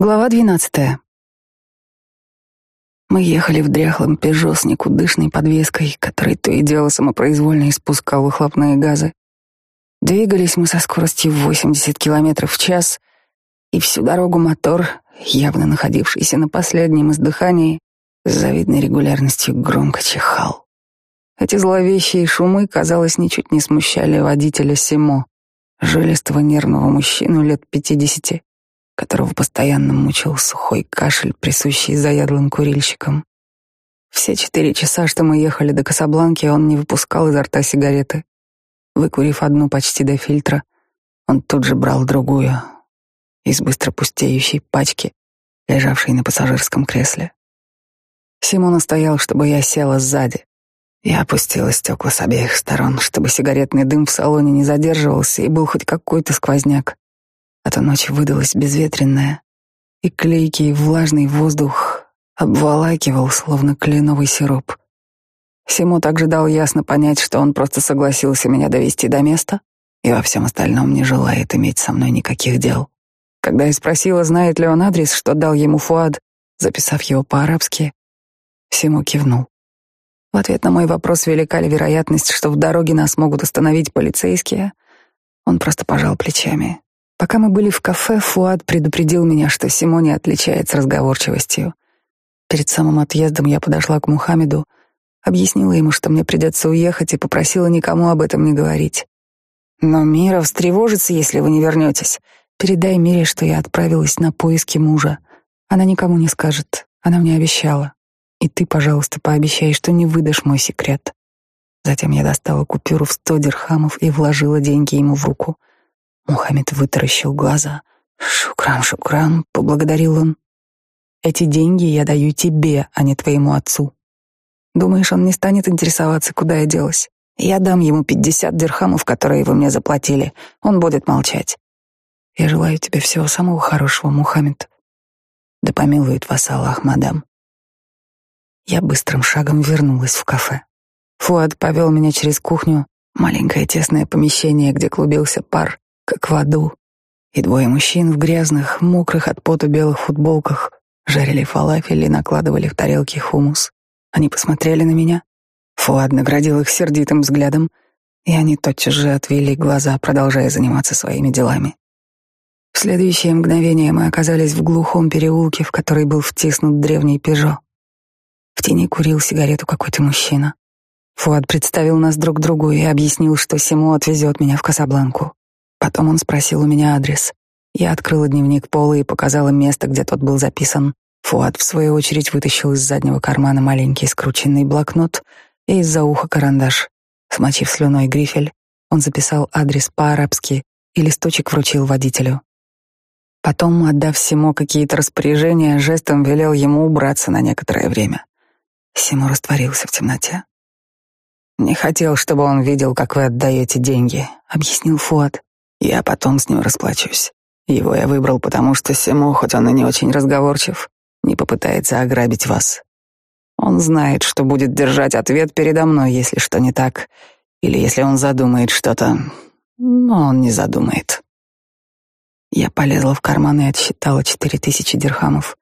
Глава двенадцатая. Мы ехали в дряхлом «Пежо» с никудышной подвеской, который то и дело самопроизвольно испускал выхлопные газы. Двигались мы со скоростью 80 км в час, и всю дорогу мотор, явно находившийся на последнем издыхании, с завидной регулярностью громко чихал. Эти зловещие шумы, казалось, ничуть не смущали водителя Симо, жилистого нервного мужчину лет пятидесяти, которого постоянно мучил сухой кашель, присущий заядлым курильщикам. Все четыре часа, что мы ехали до Касабланки, он не выпускал изо рта сигареты. Выкурив одну почти до фильтра, он тут же брал другую из быстро пустеющей пачки, лежавшей на пассажирском кресле. Симон стоял, чтобы я села сзади. Я опустила стекла с обеих сторон, чтобы сигаретный дым в салоне не задерживался и был хоть какой-то сквозняк а то ночь выдалась безветренная, и клейкий влажный воздух обволакивал, словно кленовый сироп. Симо также дал ясно понять, что он просто согласился меня довести до места и во всем остальном не желает иметь со мной никаких дел. Когда я спросила, знает ли он адрес, что дал ему Фуад, записав его по-арабски, Симо кивнул. В ответ на мой вопрос, велика ли вероятность, что в дороге нас могут остановить полицейские, он просто пожал плечами. Пока мы были в кафе, Фуад предупредил меня, что Симоне отличается разговорчивостью. Перед самым отъездом я подошла к Мухаммеду, объяснила ему, что мне придется уехать, и попросила никому об этом не говорить. «Но Мира встревожится, если вы не вернетесь. Передай Мире, что я отправилась на поиски мужа. Она никому не скажет, она мне обещала. И ты, пожалуйста, пообещай, что не выдашь мой секрет». Затем я достала купюру в сто дирхамов и вложила деньги ему в руку — Мухаммед вытаращил глаза. «Шукран, шукран», — поблагодарил он. «Эти деньги я даю тебе, а не твоему отцу. Думаешь, он не станет интересоваться, куда я делась? Я дам ему пятьдесят дирхамов, которые вы мне заплатили. Он будет молчать. Я желаю тебе всего самого хорошего, Мухаммед. Да помилует вас Аллах, мадам». Я быстрым шагом вернулась в кафе. Фуад повел меня через кухню, маленькое тесное помещение, где клубился пар, как в аду, и двое мужчин в грязных, мокрых от пота белых футболках жарили фалафель и накладывали в тарелки хумус. Они посмотрели на меня. Фуад наградил их сердитым взглядом, и они тотчас же отвели глаза, продолжая заниматься своими делами. В следующее мгновение мы оказались в глухом переулке, в который был втиснут древний «Пежо». В тени курил сигарету какой-то мужчина. Фуад представил нас друг другу и объяснил, что Симо отвезет меня в Касабланку. Потом он спросил у меня адрес. Я открыла дневник Пола и показала место, где тот был записан. Фуад, в свою очередь, вытащил из заднего кармана маленький скрученный блокнот и из-за уха карандаш. Смочив слюной грифель, он записал адрес по-арабски и листочек вручил водителю. Потом, отдав Симо какие-то распоряжения, жестом велел ему убраться на некоторое время. Симо растворился в темноте. «Не хотел, чтобы он видел, как вы отдаете деньги», — объяснил Фуад. Я потом с ним расплачусь. Его я выбрал, потому что Симо, хоть он и не очень разговорчив, не попытается ограбить вас. Он знает, что будет держать ответ передо мной, если что не так, или если он задумает что-то, но он не задумает. Я полезла в карман и отсчитала четыре тысячи дирхамов.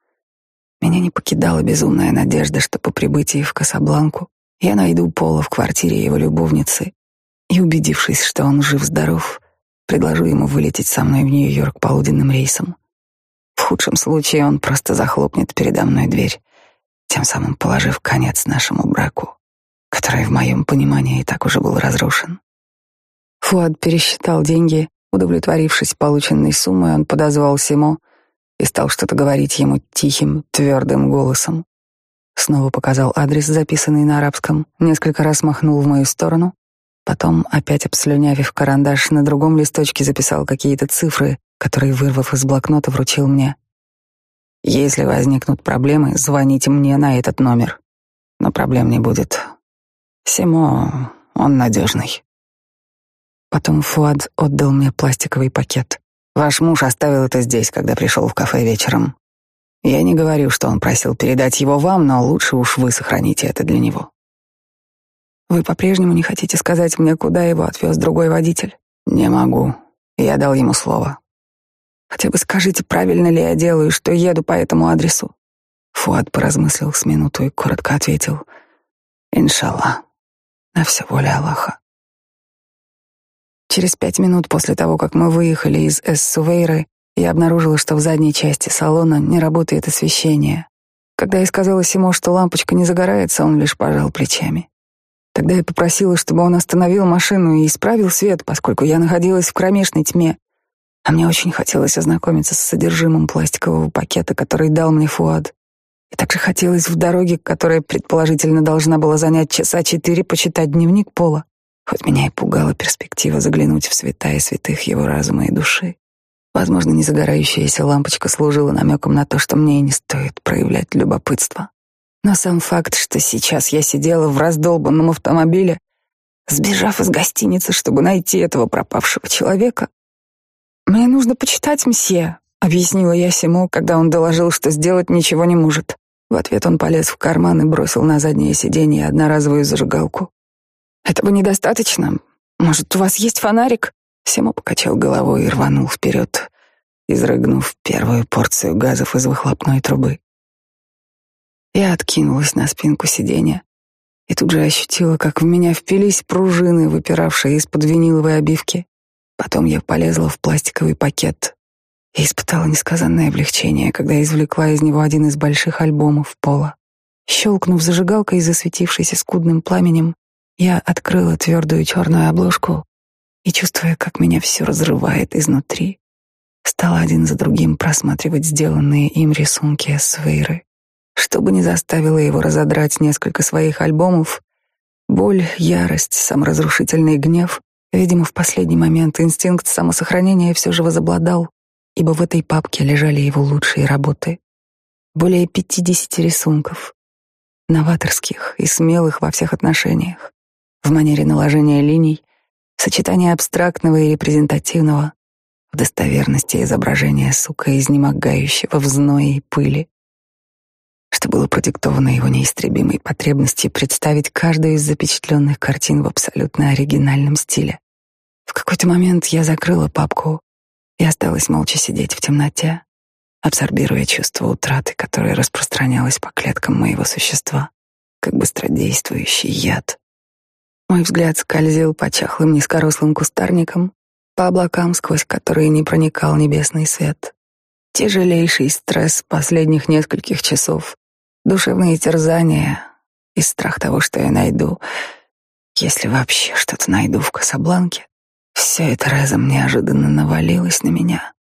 Меня не покидала безумная надежда, что по прибытии в Касабланку я найду Пола в квартире его любовницы и, убедившись, что он жив-здоров, Предложу ему вылететь со мной в Нью-Йорк полуденным рейсом. В худшем случае он просто захлопнет передо мной дверь, тем самым положив конец нашему браку, который в моем понимании и так уже был разрушен. Фуад пересчитал деньги, удовлетворившись полученной суммой, он подозвал Симо и стал что-то говорить ему тихим, твердым голосом. Снова показал адрес, записанный на арабском, несколько раз махнул в мою сторону, Потом, опять обслюнявив карандаш, на другом листочке записал какие-то цифры, которые, вырвав из блокнота, вручил мне. «Если возникнут проблемы, звоните мне на этот номер. Но проблем не будет. Симо, он надежный». Потом Фуад отдал мне пластиковый пакет. «Ваш муж оставил это здесь, когда пришел в кафе вечером. Я не говорю, что он просил передать его вам, но лучше уж вы сохраните это для него. Вы по-прежнему не хотите сказать мне, куда его отвез другой водитель? Не могу. Я дал ему слово. Хотя бы скажите, правильно ли я делаю, что еду по этому адресу?» Фуад поразмыслил с минуту и коротко ответил. «Иншаллах, на все воля Аллаха». Через пять минут после того, как мы выехали из Эссувейры, я обнаружила, что в задней части салона не работает освещение. Когда я сказала Симо, что лампочка не загорается, он лишь пожал плечами. Тогда я попросила, чтобы он остановил машину и исправил свет, поскольку я находилась в кромешной тьме, а мне очень хотелось ознакомиться с содержимым пластикового пакета, который дал мне Фуад. И также хотелось в дороге, которая предположительно должна была занять часа четыре, почитать дневник Пола, хоть меня и пугала перспектива заглянуть в святая святых его разума и души. Возможно, незагорающаяся лампочка служила намеком на то, что мне и не стоит проявлять любопытство. Но сам факт, что сейчас я сидела в раздолбанном автомобиле, сбежав из гостиницы, чтобы найти этого пропавшего человека. «Мне нужно почитать, мсье», — объяснила я Симу, когда он доложил, что сделать ничего не может. В ответ он полез в карман и бросил на заднее сиденье одноразовую зажигалку. «Этого недостаточно. Может, у вас есть фонарик?» Симо покачал головой и рванул вперед, изрыгнув первую порцию газов из выхлопной трубы. Я откинулась на спинку сиденья и тут же ощутила, как в меня впились пружины, выпиравшие из-под виниловой обивки. Потом я полезла в пластиковый пакет и испытала несказанное облегчение, когда извлекла из него один из больших альбомов пола. Щелкнув зажигалкой, засветившейся скудным пламенем, я открыла твердую черную обложку и, чувствуя, как меня все разрывает изнутри, стала один за другим просматривать сделанные им рисунки Чтобы не заставило его разодрать несколько своих альбомов, боль, ярость, саморазрушительный гнев, видимо, в последний момент инстинкт самосохранения все же возобладал, ибо в этой папке лежали его лучшие работы. Более пятидесяти рисунков, новаторских и смелых во всех отношениях, в манере наложения линий, сочетание абстрактного и репрезентативного, в достоверности изображения сука, изнемогающего в зное и пыли, что было продиктовано его неистребимой потребностью представить каждую из запечатленных картин в абсолютно оригинальном стиле. В какой-то момент я закрыла папку и осталась молча сидеть в темноте, абсорбируя чувство утраты, которое распространялось по клеткам моего существа, как быстродействующий яд. Мой взгляд скользил по чахлым низкорослым кустарникам, по облакам, сквозь которые не проникал небесный свет. Тяжелейший стресс последних нескольких часов, душевные терзания и страх того, что я найду, если вообще что-то найду в Касабланке, все это разом неожиданно навалилось на меня.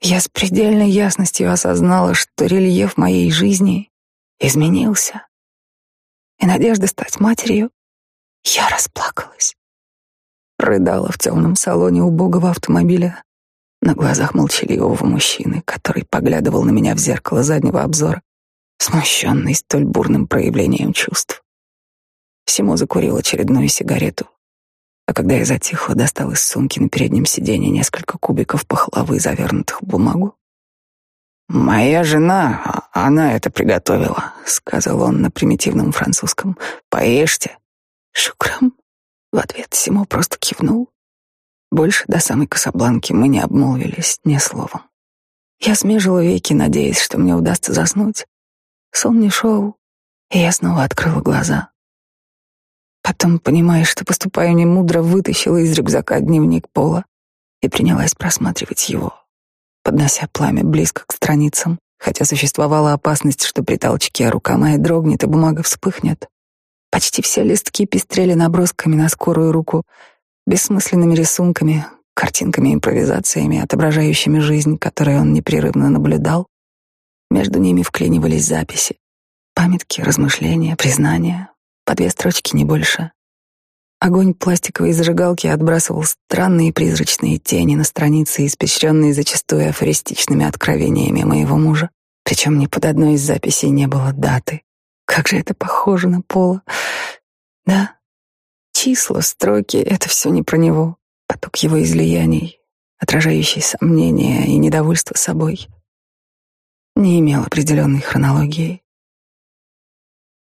Я с предельной ясностью осознала, что рельеф моей жизни изменился, и надежда стать матерью я расплакалась. Рыдала в темном салоне убогого автомобиля на глазах молчаливого мужчины, который поглядывал на меня в зеркало заднего обзора, смущенный столь бурным проявлением чувств. Симо закурил очередную сигарету, а когда я затихла, достал из сумки на переднем сиденье несколько кубиков пахлавы, завернутых в бумагу. «Моя жена, она это приготовила», — сказал он на примитивном французском. «Поешьте». «Шукрам!» В ответ Симо просто кивнул. Больше до самой Касабланки мы не обмолвились ни словом. Я смежила веки, надеясь, что мне удастся заснуть. Сон не шел, и я снова открыла глаза. Потом, понимая, что поступаю немудро, вытащила из рюкзака дневник Пола и принялась просматривать его, поднося пламя близко к страницам, хотя существовала опасность, что при толчке рука моя дрогнет и бумага вспыхнет. Почти все листки пестрели набросками на скорую руку, бессмысленными рисунками, картинками, импровизациями, отображающими жизнь, которую он непрерывно наблюдал. Между ними вклинивались записи, памятки, размышления, признания, по две строчки не больше. Огонь пластиковой зажигалки отбрасывал странные призрачные тени на страницы, испещренные зачастую афористичными откровениями моего мужа. Причем ни под одной из записей не было даты. Как же это похоже на Пола. Да, числа, строки — это все не про него. Поток его излияний, отражающий сомнения и недовольство собой, не имел определенной хронологии.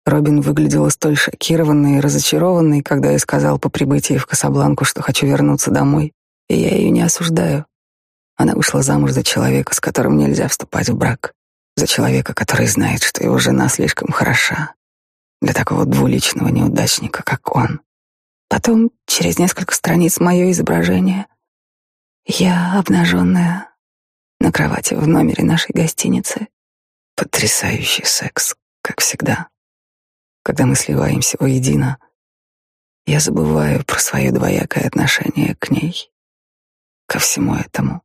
Робин выглядела столь шокированной и разочарованной, когда я сказал по прибытии в Касабланку, что хочу вернуться домой, и я ее не осуждаю. Она вышла замуж за человека, с которым нельзя вступать в брак, за человека, который знает, что его жена слишком хороша для такого двуличного неудачника, как он. Потом, через несколько страниц, мое изображение. Я обнаженная на кровати в номере нашей гостиницы. Потрясающий секс, как всегда. Когда мы сливаемся воедино, я забываю про свое двоякое отношение к ней, ко всему этому.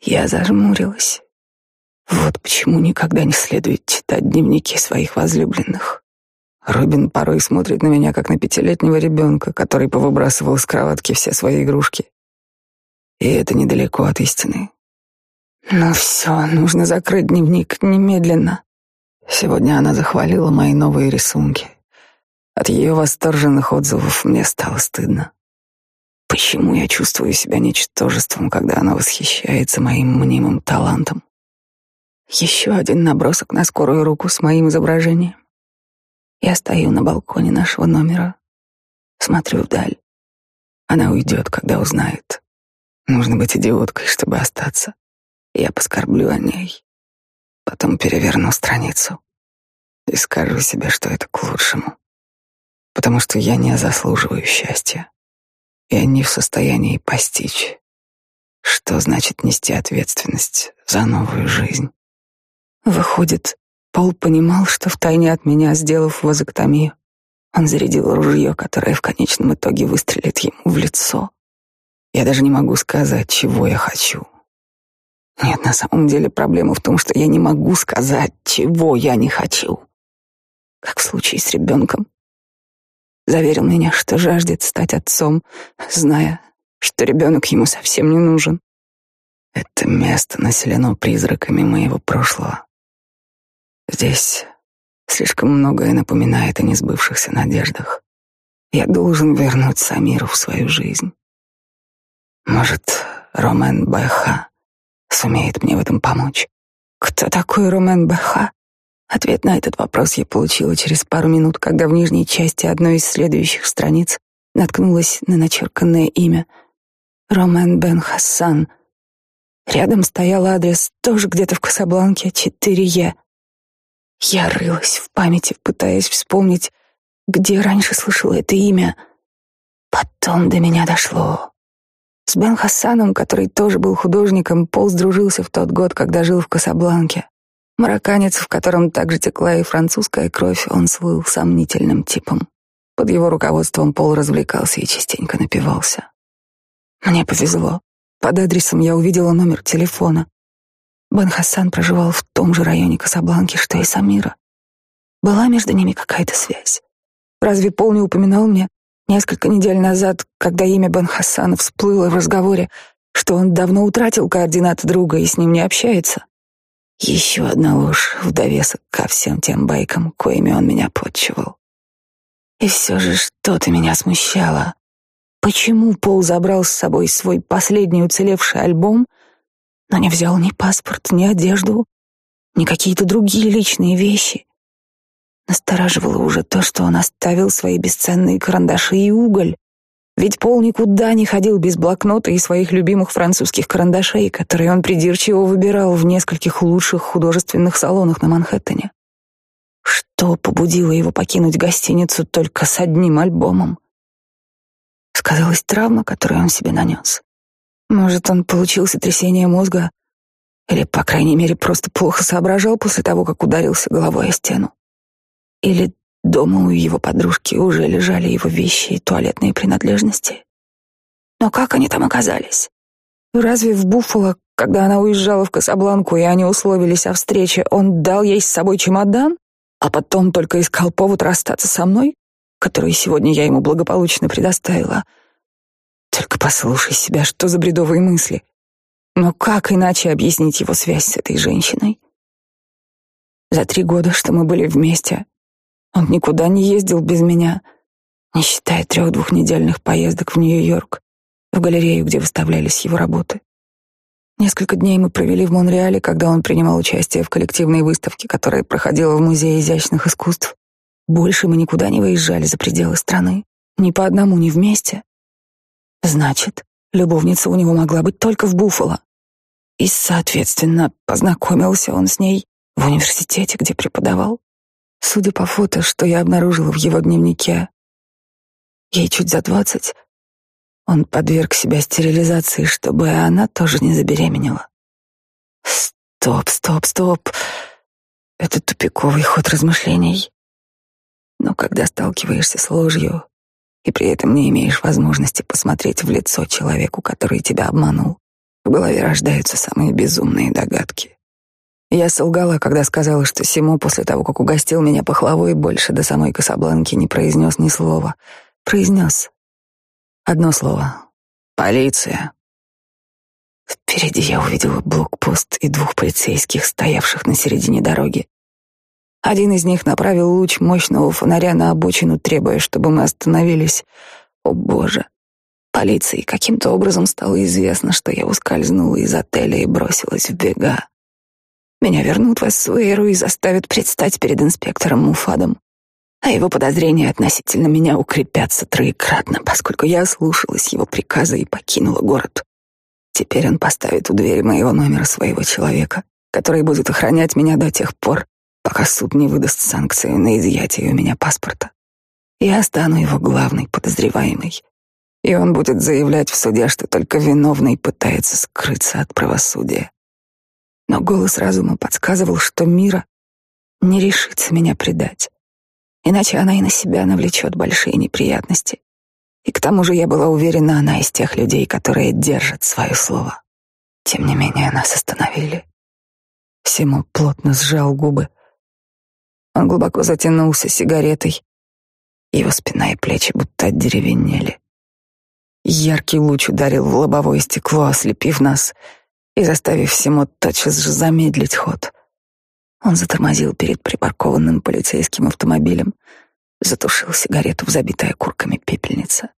Я зажмурилась. Вот почему никогда не следует читать дневники своих возлюбленных. Робин порой смотрит на меня, как на пятилетнего ребенка, который повыбрасывал с кроватки все свои игрушки. И это недалеко от истины. Но все, нужно закрыть дневник немедленно. Сегодня она захвалила мои новые рисунки. От ее восторженных отзывов мне стало стыдно. Почему я чувствую себя ничтожеством, когда она восхищается моим мнимым талантом? Еще один набросок на скорую руку с моим изображением. Я стою на балконе нашего номера, смотрю вдаль. Она уйдет, когда узнает. Нужно быть идиоткой, чтобы остаться. Я поскорблю о ней. Потом переверну страницу и скажу себе, что это к лучшему. Потому что я не заслуживаю счастья. Я не в состоянии постичь, что значит нести ответственность за новую жизнь. Выходит, Пол понимал, что втайне от меня, сделав вазоктомию, он зарядил ружье, которое в конечном итоге выстрелит ему в лицо. Я даже не могу сказать, чего я хочу. Нет, на самом деле проблема в том, что я не могу сказать, чего я не хочу. Как в случае с ребенком. Заверил меня, что жаждет стать отцом, зная, что ребенок ему совсем не нужен. Это место населено призраками моего прошлого. Здесь слишком многое напоминает о несбывшихся надеждах. Я должен вернуть Самиру в свою жизнь. Может, Ромен Бэха сумеет мне в этом помочь. Кто такой Ромен Бэха? Ответ на этот вопрос я получила через пару минут, когда в нижней части одной из следующих страниц наткнулась на начерканное имя Ромен Бен Хассан. Рядом стоял адрес, тоже где-то в Касабланке, 4Е. Я рылась в памяти, пытаясь вспомнить, где раньше слышала это имя. Потом до меня дошло. С Бен Хассаном, который тоже был художником, Пол сдружился в тот год, когда жил в Касабланке. Марокканец, в котором также текла и французская кровь, он слыл сомнительным типом. Под его руководством Пол развлекался и частенько напивался. Мне повезло. Под адресом я увидела номер телефона. Бен Хасан проживал в том же районе Касабланки, что и Самира. Была между ними какая-то связь. Разве Пол не упоминал мне несколько недель назад, когда имя Бен Хасана всплыло в разговоре, что он давно утратил координаты друга и с ним не общается? Еще одна ложь в довесок ко всем тем байкам, коими он меня подчивал. И все же что-то меня смущало. Почему Пол забрал с собой свой последний уцелевший альбом но не взял ни паспорт, ни одежду, ни какие-то другие личные вещи. Настораживало уже то, что он оставил свои бесценные карандаши и уголь. Ведь Пол никуда не ходил без блокнота и своих любимых французских карандашей, которые он придирчиво выбирал в нескольких лучших художественных салонах на Манхэттене. Что побудило его покинуть гостиницу только с одним альбомом? Сказалась травма, которую он себе нанес. Может, он получил сотрясение мозга или, по крайней мере, просто плохо соображал после того, как ударился головой о стену. Или дома у его подружки уже лежали его вещи и туалетные принадлежности. Но как они там оказались? Разве в Буффало, когда она уезжала в Касабланку и они условились о встрече, он дал ей с собой чемодан, а потом только искал повод расстаться со мной, который сегодня я ему благополучно предоставила — только послушай себя, что за бредовые мысли. Но как иначе объяснить его связь с этой женщиной? За три года, что мы были вместе, он никуда не ездил без меня, не считая трех двухнедельных поездок в Нью-Йорк, в галерею, где выставлялись его работы. Несколько дней мы провели в Монреале, когда он принимал участие в коллективной выставке, которая проходила в Музее изящных искусств. Больше мы никуда не выезжали за пределы страны. Ни по одному, ни вместе. Значит, любовница у него могла быть только в Буффало. И, соответственно, познакомился он с ней в университете, где преподавал. Судя по фото, что я обнаружила в его дневнике, ей чуть за двадцать, он подверг себя стерилизации, чтобы она тоже не забеременела. Стоп, стоп, стоп. Это тупиковый ход размышлений. Но когда сталкиваешься с ложью и при этом не имеешь возможности посмотреть в лицо человеку, который тебя обманул, в голове рождаются самые безумные догадки. Я солгала, когда сказала, что Симу после того, как угостил меня пахлавой, больше до самой Касабланки не произнес ни слова. Произнес. Одно слово. Полиция. Впереди я увидела блокпост и двух полицейских, стоявших на середине дороги. Один из них направил луч мощного фонаря на обочину, требуя, чтобы мы остановились. О боже! Полиции каким-то образом стало известно, что я ускользнула из отеля и бросилась в бега. Меня вернут в Эссуэру и заставят предстать перед инспектором Муфадом. А его подозрения относительно меня укрепятся троекратно, поскольку я слушалась его приказа и покинула город. Теперь он поставит у двери моего номера своего человека, который будет охранять меня до тех пор, пока суд не выдаст санкцию на изъятие у меня паспорта. Я стану его главной подозреваемой, и он будет заявлять в суде, что только виновный пытается скрыться от правосудия. Но голос разума подсказывал, что Мира не решится меня предать, иначе она и на себя навлечет большие неприятности. И к тому же я была уверена, она из тех людей, которые держат свое слово. Тем не менее, нас остановили. Симон плотно сжал губы, он глубоко затянулся сигаретой. Его спина и плечи будто отдеревенели. Яркий луч ударил в лобовое стекло, ослепив нас и заставив Симо тотчас же замедлить ход. Он затормозил перед припаркованным полицейским автомобилем, затушил сигарету в забитое курками пепельница.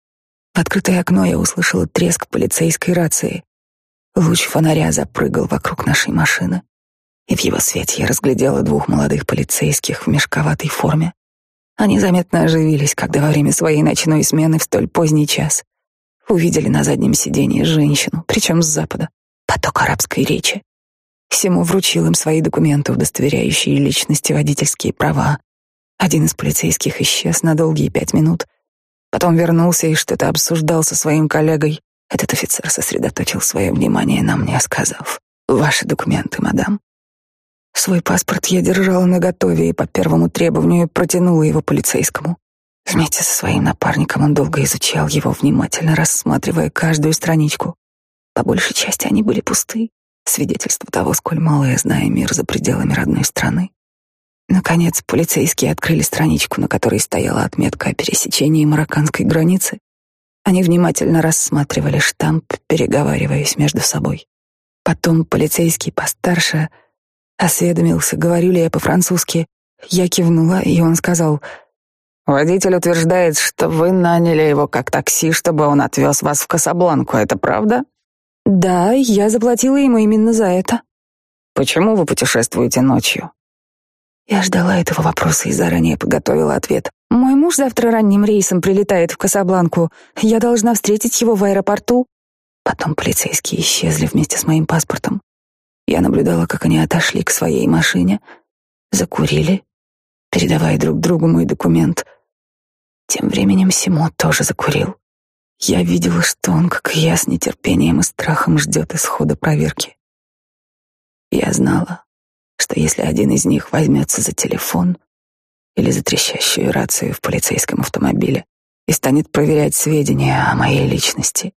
В открытое окно я услышала треск полицейской рации. Луч фонаря запрыгал вокруг нашей машины и в его свете я разглядела двух молодых полицейских в мешковатой форме. Они заметно оживились, когда во время своей ночной смены в столь поздний час увидели на заднем сиденье женщину, причем с запада, поток арабской речи. Сему вручил им свои документы, удостоверяющие личности водительские права. Один из полицейских исчез на долгие пять минут, потом вернулся и что-то обсуждал со своим коллегой. Этот офицер сосредоточил свое внимание на мне, сказав, «Ваши документы, мадам». Свой паспорт я держала наготове и по первому требованию протянула его полицейскому. Вместе со своим напарником он долго изучал его, внимательно рассматривая каждую страничку. По большей части они были пусты, свидетельство того, сколь мало я знаю мир за пределами родной страны. Наконец, полицейские открыли страничку, на которой стояла отметка о пересечении марокканской границы. Они внимательно рассматривали штамп, переговариваясь между собой. Потом полицейский постарше — Осведомился, говорю ли я по-французски. Я кивнула, и он сказал, «Водитель утверждает, что вы наняли его как такси, чтобы он отвез вас в Касабланку. Это правда?» «Да, я заплатила ему именно за это». «Почему вы путешествуете ночью?» Я ждала этого вопроса и заранее подготовила ответ. «Мой муж завтра ранним рейсом прилетает в Касабланку. Я должна встретить его в аэропорту». Потом полицейские исчезли вместе с моим паспортом. Я наблюдала, как они отошли к своей машине, закурили, передавая друг другу мой документ. Тем временем Симо тоже закурил. Я видела, что он, как и я, с нетерпением и страхом ждет исхода проверки. Я знала, что если один из них возьмется за телефон или за трещащую рацию в полицейском автомобиле и станет проверять сведения о моей личности,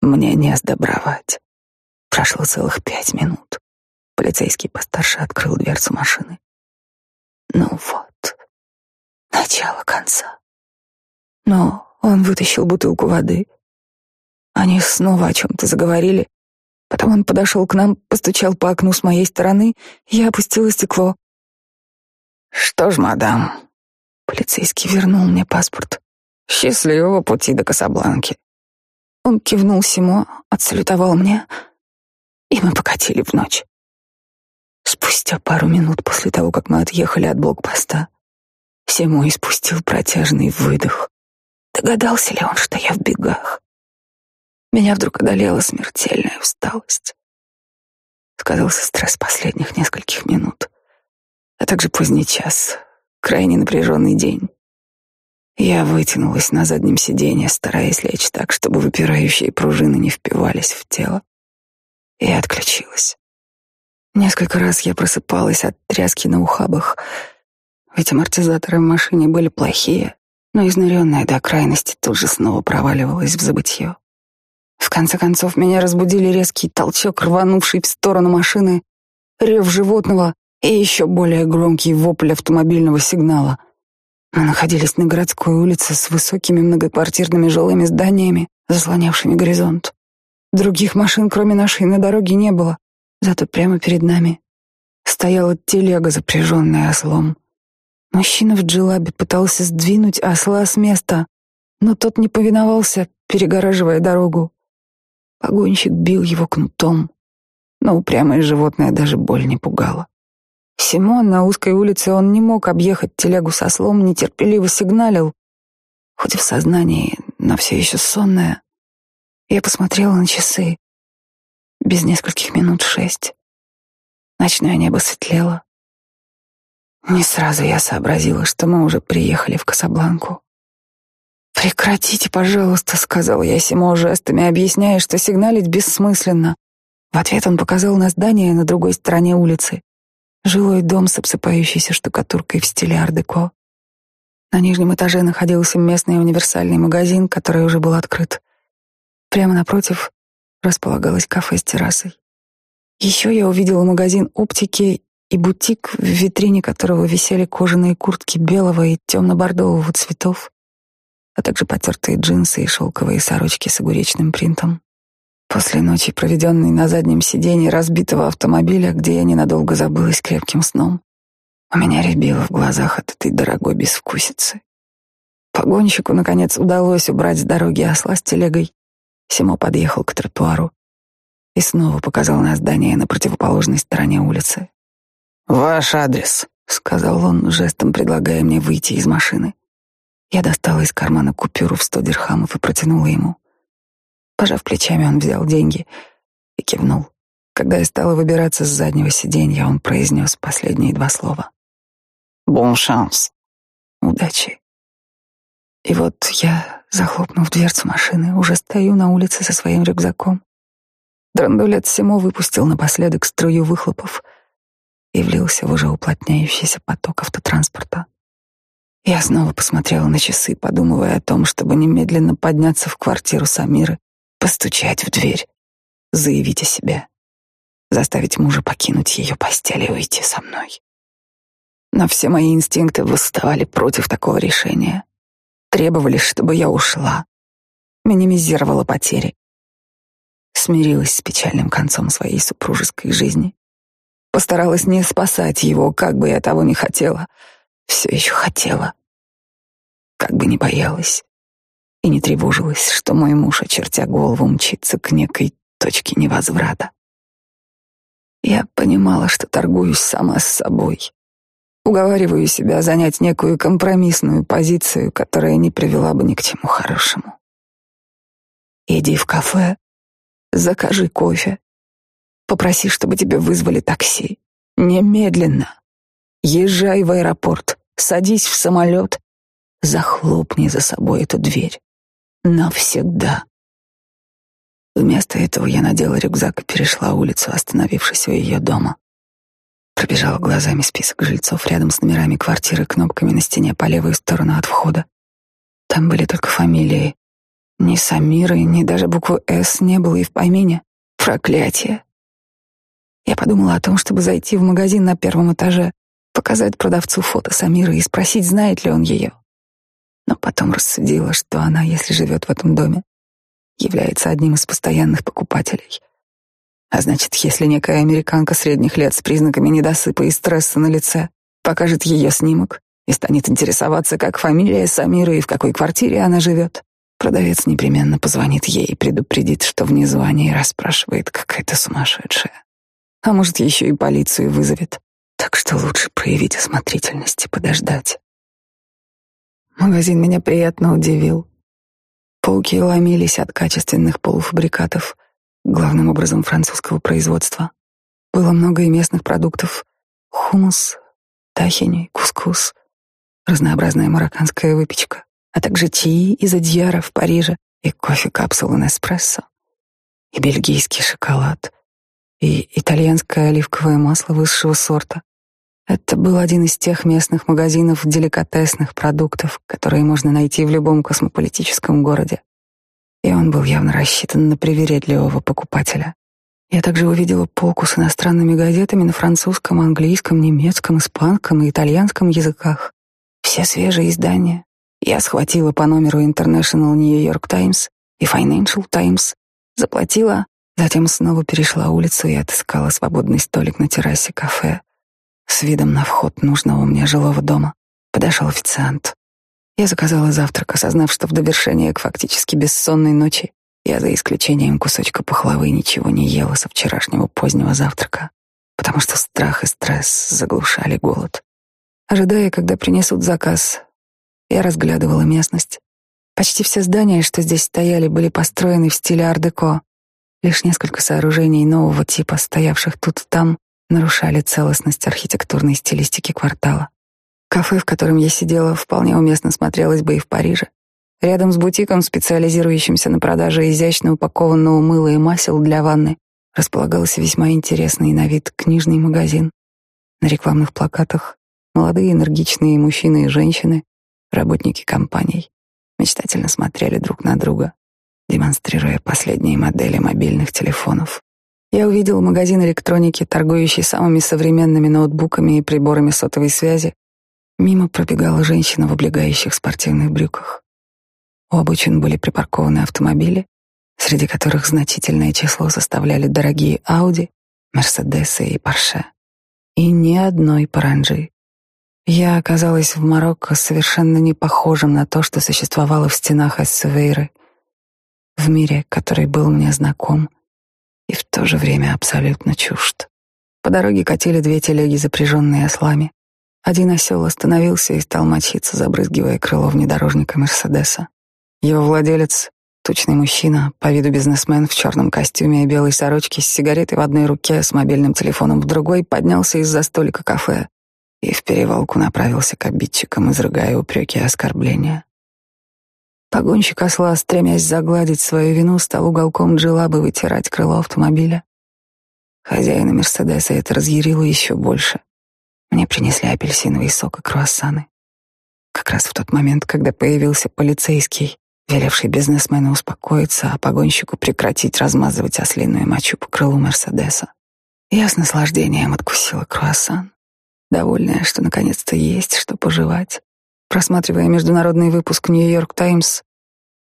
мне не сдобровать. Прошло целых пять минут. Полицейский постарше открыл дверцу машины. Ну вот, начало конца. Но он вытащил бутылку воды. Они снова о чем-то заговорили. Потом он подошел к нам, постучал по окну с моей стороны. Я опустила стекло. «Что ж, мадам?» Полицейский вернул мне паспорт. «Счастливого пути до Касабланки». Он кивнул Симо, отсалютовал мне, и мы покатили в ночь. Спустя пару минут после того, как мы отъехали от блокпоста, Симой спустил протяжный выдох. Догадался ли он, что я в бегах? Меня вдруг одолела смертельная усталость. Сказался стресс последних нескольких минут, а также поздний час, крайне напряженный день. Я вытянулась на заднем сиденье, стараясь лечь так, чтобы выпирающие пружины не впивались в тело, и отключилась. Несколько раз я просыпалась от тряски на ухабах, ведь амортизаторы в машине были плохие, но изнуренная до крайности тут же снова проваливалась в забытье. В конце концов, меня разбудили резкий толчок, рванувший в сторону машины, рев животного и еще более громкий вопль автомобильного сигнала. Мы находились на городской улице с высокими многоквартирными жилыми зданиями, заслонявшими горизонт. Других машин, кроме нашей, на дороге не было, зато прямо перед нами стояла телега, запряженная ослом. Мужчина в джелабе пытался сдвинуть осла с места, но тот не повиновался, перегораживая дорогу. Погонщик бил его кнутом, но упрямое животное даже боль не пугало. Симон на узкой улице он не мог объехать телегу со слом, нетерпеливо сигналил, хоть и в сознании, но все еще сонная. Я посмотрела на часы. Без нескольких минут шесть. Ночное небо светлело. Не сразу я сообразила, что мы уже приехали в Касабланку. «Прекратите, пожалуйста», — сказал я Симо жестами, объясняя, что сигналить бессмысленно. В ответ он показал на здание на другой стороне улицы. Жилой дом с обсыпающейся штукатуркой в стиле ар-деко. На нижнем этаже находился местный универсальный магазин, который уже был открыт. Прямо напротив располагалось кафе с террасой. Еще я увидела магазин оптики и бутик, в витрине которого висели кожаные куртки белого и темно-бордового цветов, а также потертые джинсы и шелковые сорочки с огуречным принтом. После ночи, проведенной на заднем сиденье разбитого автомобиля, где я ненадолго забылась крепким сном, у меня рябило в глазах от этой дорогой безвкусицы. Погонщику, наконец, удалось убрать с дороги осла с телегой. Симо подъехал к тротуару и снова показал на здание на противоположной стороне улицы. «Ваш адрес», — сказал он, жестом предлагая мне выйти из машины. Я достала из кармана купюру в сто дирхамов и протянула ему. Пожав плечами, он взял деньги и кивнул. Когда я стала выбираться с заднего сиденья, он произнес последние два слова. «Бон шанс». «Удачи». И вот я, захлопнув дверцу машины, уже стою на улице со своим рюкзаком. Драндулет Симо выпустил напоследок струю выхлопов — и влился в уже уплотняющийся поток автотранспорта. Я снова посмотрела на часы, подумывая о том, чтобы немедленно подняться в квартиру Самиры, постучать в дверь, заявить о себе, заставить мужа покинуть ее постель и уйти со мной. Но все мои инстинкты восставали против такого решения, требовали, чтобы я ушла, минимизировала потери, смирилась с печальным концом своей супружеской жизни Постаралась не спасать его, как бы я того не хотела. Все еще хотела. Как бы не боялась. И не тревожилась, что мой муж, очертя голову, мчится к некой точке невозврата. Я понимала, что торгуюсь сама с собой. Уговариваю себя занять некую компромиссную позицию, которая не привела бы ни к чему хорошему. Иди в кафе, закажи кофе, Попроси, чтобы тебе вызвали такси. Немедленно. Езжай в аэропорт, садись в самолет, захлопни за собой эту дверь. Навсегда. Вместо этого я надела рюкзак и перешла улицу, остановившись у ее дома. Пробежала глазами список жильцов рядом с номерами квартиры, кнопками на стене по левую сторону от входа. Там были только фамилии. Ни Самиры, ни даже буквы «С» не было и в помине. Проклятие. Я подумала о том, чтобы зайти в магазин на первом этаже, показать продавцу фото Самиры и спросить, знает ли он ее. Но потом рассудила, что она, если живет в этом доме, является одним из постоянных покупателей. А значит, если некая американка средних лет с признаками недосыпа и стресса на лице покажет ее снимок и станет интересоваться, как фамилия Самиры и в какой квартире она живет, продавец непременно позвонит ей и предупредит, что внизу о ней расспрашивает какая-то сумасшедшая а может, еще и полицию вызовет. Так что лучше проявить осмотрительность и подождать. Магазин меня приятно удивил. Полки ломились от качественных полуфабрикатов, главным образом французского производства. Было много и местных продуктов. Хумус, тахини, кускус, разнообразная марокканская выпечка, а также чаи из Адьяра в Париже и кофе-капсулы Неспрессо, и бельгийский шоколад, и итальянское оливковое масло высшего сорта. Это был один из тех местных магазинов деликатесных продуктов, которые можно найти в любом космополитическом городе. И он был явно рассчитан на привередливого покупателя. Я также увидела полку с иностранными газетами на французском, английском, немецком, испанском и итальянском языках. Все свежие издания. Я схватила по номеру International New York Times и Financial Times, заплатила, затем снова перешла улицу и отыскала свободный столик на террасе кафе с видом на вход нужного мне жилого дома. Подошел официант. Я заказала завтрак, осознав, что в довершение к фактически бессонной ночи я за исключением кусочка пахлавы ничего не ела со вчерашнего позднего завтрака, потому что страх и стресс заглушали голод. Ожидая, когда принесут заказ, я разглядывала местность. Почти все здания, что здесь стояли, были построены в стиле ар-деко. Лишь несколько сооружений нового типа, стоявших тут и там, нарушали целостность архитектурной стилистики квартала. Кафе, в котором я сидела, вполне уместно смотрелось бы и в Париже. Рядом с бутиком, специализирующимся на продаже изящно упакованного мыла и масел для ванны, располагался весьма интересный на вид книжный магазин. На рекламных плакатах молодые энергичные мужчины и женщины, работники компаний, мечтательно смотрели друг на друга, демонстрируя последние модели мобильных телефонов. Я увидел магазин электроники, торгующий самыми современными ноутбуками и приборами сотовой связи. Мимо пробегала женщина в облегающих спортивных брюках. У обочин были припаркованы автомобили, среди которых значительное число составляли дорогие Ауди, Мерседесы и Порше. И ни одной паранджи. Я оказалась в Марокко совершенно не похожим на то, что существовало в стенах Эссевейры, в мире, который был мне знаком и в то же время абсолютно чужд. По дороге катили две телеги, запряженные ослами. Один осел остановился и стал мочиться, забрызгивая крыло внедорожника Мерседеса. Его владелец, тучный мужчина, по виду бизнесмен в черном костюме и белой сорочке с сигаретой в одной руке, с мобильным телефоном в другой, поднялся из-за столика кафе и в перевалку направился к обидчикам, изрыгая упреки и оскорбления. Погонщик осла, стремясь загладить свою вину, стал уголком джилабы вытирать крыло автомобиля. Хозяина Мерседеса это разъярило еще больше. Мне принесли апельсиновый сок и круассаны. Как раз в тот момент, когда появился полицейский, велевший бизнесмену успокоиться, а погонщику прекратить размазывать ослиную мочу по крылу Мерседеса. Я с наслаждением откусила круассан, довольная, что наконец-то есть что пожевать. Просматривая международный выпуск «Нью-Йорк Таймс»,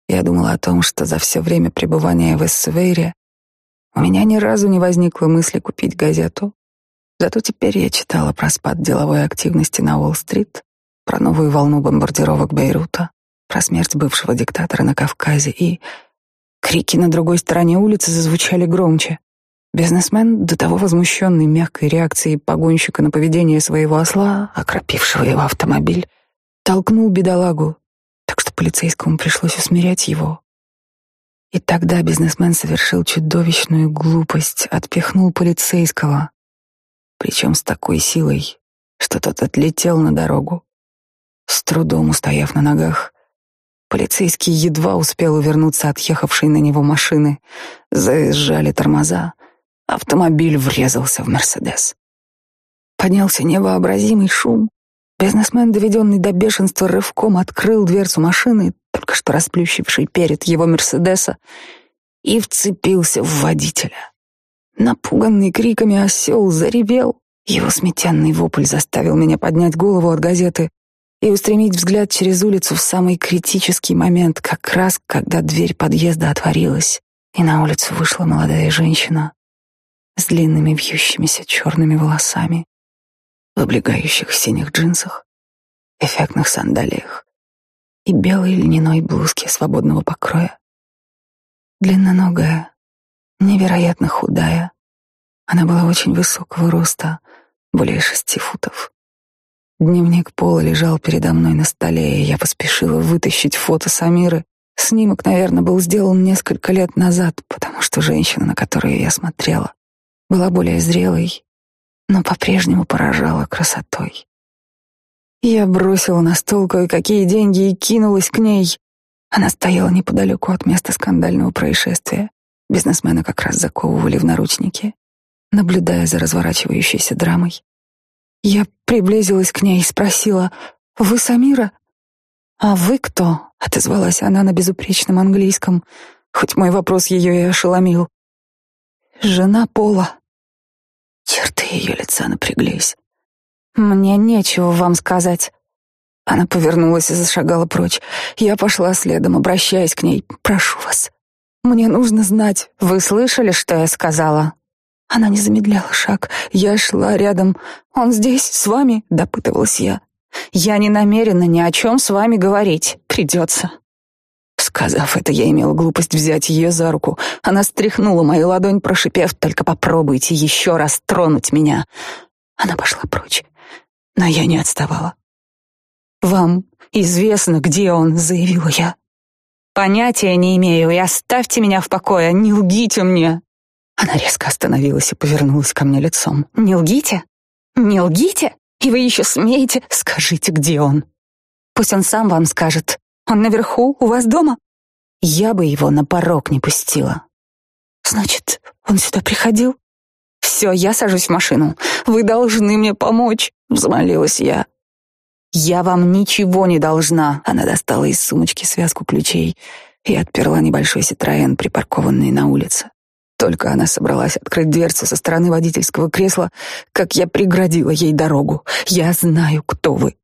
я думала о том, что за все время пребывания в Эссвейре у меня ни разу не возникло мысли купить газету. Зато теперь я читала про спад деловой активности на Уолл-стрит, про новую волну бомбардировок Бейрута, про смерть бывшего диктатора на Кавказе, и крики на другой стороне улицы зазвучали громче. Бизнесмен, до того возмущенный мягкой реакцией погонщика на поведение своего осла, окропившего его автомобиль, толкнул бедолагу, так что полицейскому пришлось усмирять его. И тогда бизнесмен совершил чудовищную глупость, отпихнул полицейского, причем с такой силой, что тот отлетел на дорогу. С трудом устояв на ногах, Полицейский едва успел увернуться от ехавшей на него машины. Заезжали тормоза. Автомобиль врезался в «Мерседес». Поднялся невообразимый шум. Бизнесмен, доведенный до бешенства, рывком открыл дверцу машины, только что расплющивший перед его «Мерседеса», и вцепился в водителя. Напуганный криками осел заревел. Его сметенный вопль заставил меня поднять голову от газеты и устремить взгляд через улицу в самый критический момент, как раз когда дверь подъезда отворилась, и на улицу вышла молодая женщина с длинными вьющимися черными волосами, в облегающих синих джинсах, эффектных сандалиях и белой льняной блузке свободного покроя. Длинноногая, невероятно худая, она была очень высокого роста, более шести футов. Дневник Пола лежал передо мной на столе, и я поспешила вытащить фото Самиры. Снимок, наверное, был сделан несколько лет назад, потому что женщина, на которую я смотрела, была более зрелой, но по-прежнему поражала красотой. Я бросила на стол кое-какие деньги и кинулась к ней. Она стояла неподалеку от места скандального происшествия. Бизнесмена как раз заковывали в наручники, наблюдая за разворачивающейся драмой. Я приблизилась к ней и спросила, «Вы Самира?» «А вы кто?» — отозвалась она на безупречном английском, хоть мой вопрос ее и ошеломил. «Жена Пола». Черты ее лица напряглись. «Мне нечего вам сказать». Она повернулась и зашагала прочь. Я пошла следом, обращаясь к ней. «Прошу вас, мне нужно знать. Вы слышали, что я сказала?» Она не замедляла шаг. Я шла рядом. «Он здесь, с вами?» — допытывалась я. «Я не намерена ни о чем с вами говорить. Придется». Сказав это, я имела глупость взять ее за руку. Она стряхнула мою ладонь, прошипев, «Только попробуйте еще раз тронуть меня». Она пошла прочь, но я не отставала. «Вам известно, где он», — заявила я. «Понятия не имею, и оставьте меня в покое, не лгите мне». Она резко остановилась и повернулась ко мне лицом. «Не лгите? Не лгите? И вы еще смеете? Скажите, где он? Пусть он сам вам скажет. Он наверху, у вас дома? Я бы его на порог не пустила». «Значит, он сюда приходил?» «Все, я сажусь в машину. Вы должны мне помочь», — взмолилась я. «Я вам ничего не должна», — она достала из сумочки связку ключей и отперла небольшой Ситроен, припаркованный на улице. Только она собралась открыть дверцу со стороны водительского кресла, как я преградила ей дорогу. Я знаю, кто вы.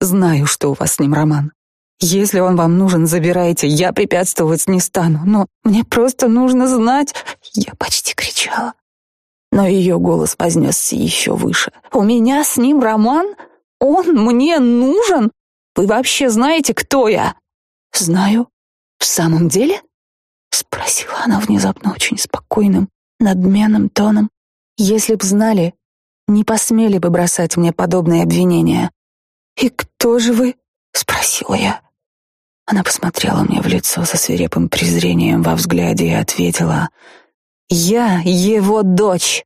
Знаю, что у вас с ним роман. Если он вам нужен, забирайте. Я препятствовать не стану. Но мне просто нужно знать. Я почти кричала. Но ее голос вознесся еще выше. У меня с ним роман? Он мне нужен? Вы вообще знаете, кто я? Знаю. В самом деле? Спросила она внезапно очень спокойным, надменным тоном. Если б знали, не посмели бы бросать мне подобные обвинения. «И кто же вы?» — спросила я. Она посмотрела мне в лицо со свирепым презрением во взгляде и ответила. «Я его дочь!»